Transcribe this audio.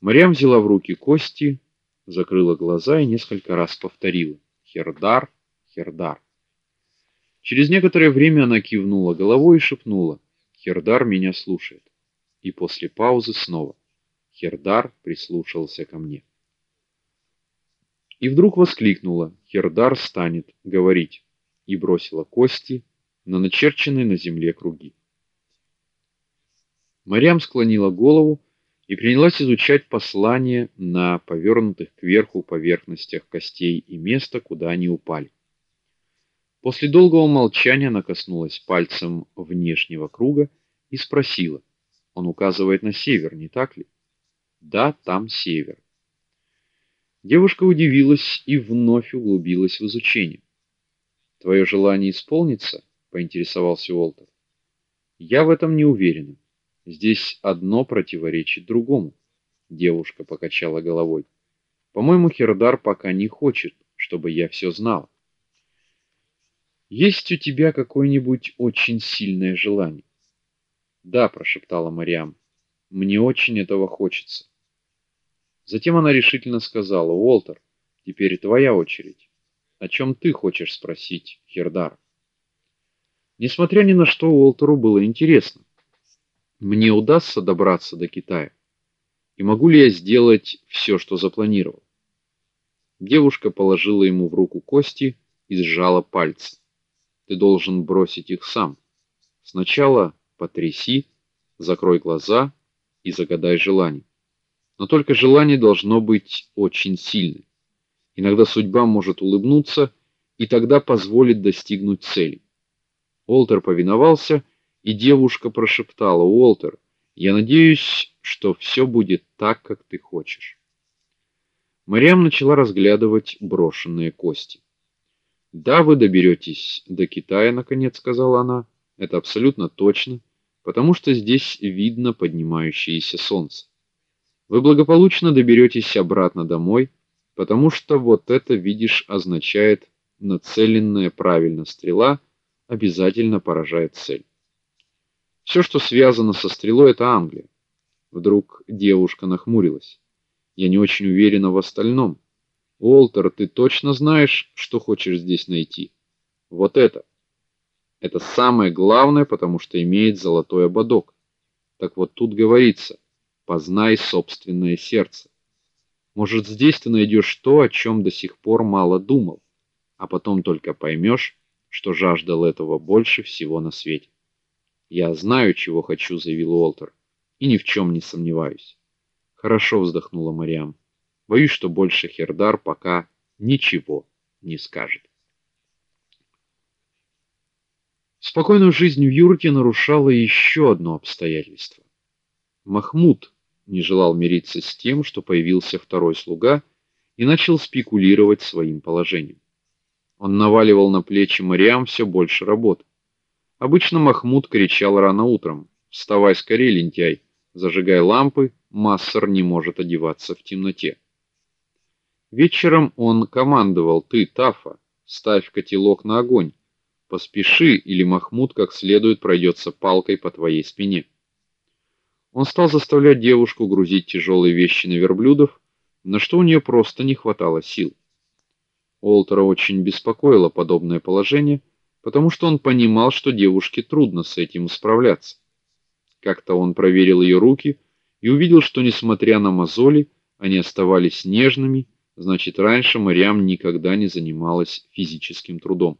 Марьям взяла в руки кости, закрыла глаза и несколько раз повторила: "Хердар, Хердар". Через некоторое время она кивнула головой и шепнула: "Хердар меня слушает". И после паузы снова: "Хердар прислушался ко мне". И вдруг воскликнула: "Хердар станет говорить" и бросила кости на начерченные на земле круги. Марьям склонила голову и принялась изучать послание на повернутых кверху поверхностях костей и место, куда они упали. После долгого молчания она коснулась пальцем внешнего круга и спросила: "Он указывает на север, не так ли?" "Да, там север". Девушка удивилась и вновь углубилась в изучение. Твое желание исполнится? поинтересовался Уолтер. Я в этом не уверена. Здесь одно противоречит другому. Девушка покачала головой. По-моему, Хердар пока не хочет, чтобы я все знала. Есть у тебя какое-нибудь очень сильное желание? Да, прошептала Мариам. Мне очень этого хочется. Затем она решительно сказала: "Уолтер, теперь твоя очередь. О чем ты хочешь спросить, Хердар?" Несмотря ни на что, Уолтеру было интересно мне удастся добраться до Китая? И могу ли я сделать все, что запланировал? Девушка положила ему в руку кости и сжала пальцы. Ты должен бросить их сам. Сначала потряси, закрой глаза и загадай желание. Но только желание должно быть очень сильным. Иногда судьба может улыбнуться и тогда позволит достигнуть цели. Олтер повиновался и девушка прошептала: "Уолтер, я надеюсь, что все будет так, как ты хочешь". Мариам начала разглядывать брошенные кости. "Да, вы доберетесь до Китая, наконец сказала она. Это абсолютно точно, потому что здесь видно поднимающееся солнце. Вы благополучно доберетесь обратно домой, потому что вот это, видишь, означает нацеленная правильно стрела обязательно поражает цель. Все, что связано со стрелой это Англия. Вдруг девушка нахмурилась. Я не очень уверена в остальном. Уолтер, ты точно знаешь, что хочешь здесь найти? Вот это. Это самое главное, потому что имеет золотой ободок. Так вот тут говорится: познай собственное сердце. Может, здесь ты найдешь то, о чем до сих пор мало думал, а потом только поймешь, что жаждал этого больше всего на свете. Я знаю, чего хочу, заявил Уолтер, и ни в чем не сомневаюсь. Хорошо вздохнула Мариам. Боюсь, что больше Хердар пока ничего не скажет. Спокойную жизнь в юрте нарушало еще одно обстоятельство. Махмуд не желал мириться с тем, что появился второй слуга, и начал спекулировать своим положением. Он наваливал на плечи Мариам все больше работы. Обычно Махмуд кричал рано утром: "Вставай скорее, лентяй, зажигай лампы, Массар не может одеваться в темноте". Вечером он командовал: "Ты, Тафа, ставь котелок на огонь. Поспеши, или Махмуд как следует пройдется палкой по твоей спине". Он стал заставлять девушку грузить тяжелые вещи на верблюдов, на что у нее просто не хватало сил. Олтера очень беспокоило подобное положение потому что он понимал, что девушке трудно с этим справляться. Как-то он проверил ее руки и увидел, что несмотря на мозоли, они оставались нежными, значит, раньше Марьям никогда не занималась физическим трудом.